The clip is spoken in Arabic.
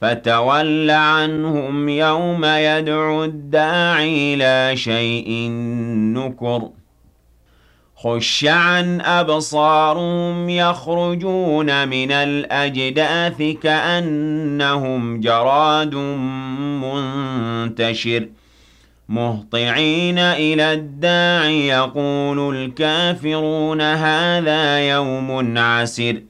فَتَوَلَّ عَنْهُمْ يَوْمَ يَدْعُ الدَّاعِ إِلَىٰ شَيْءٍ نُّكُرٍ. خُشَّ عَنْ أَبْصَارُهُمْ يَخْرُجُونَ مِنَ الْأَجْدَاثِ كَأَنَّهُمْ جَرَادٌ مُّنتَشِرٌ. مُهْطِعِينَ إِلَى الدَّاعِ يَقُولُ الْكَافِرُونَ هَٰذَا يَوْمٌ عَسِرٌ.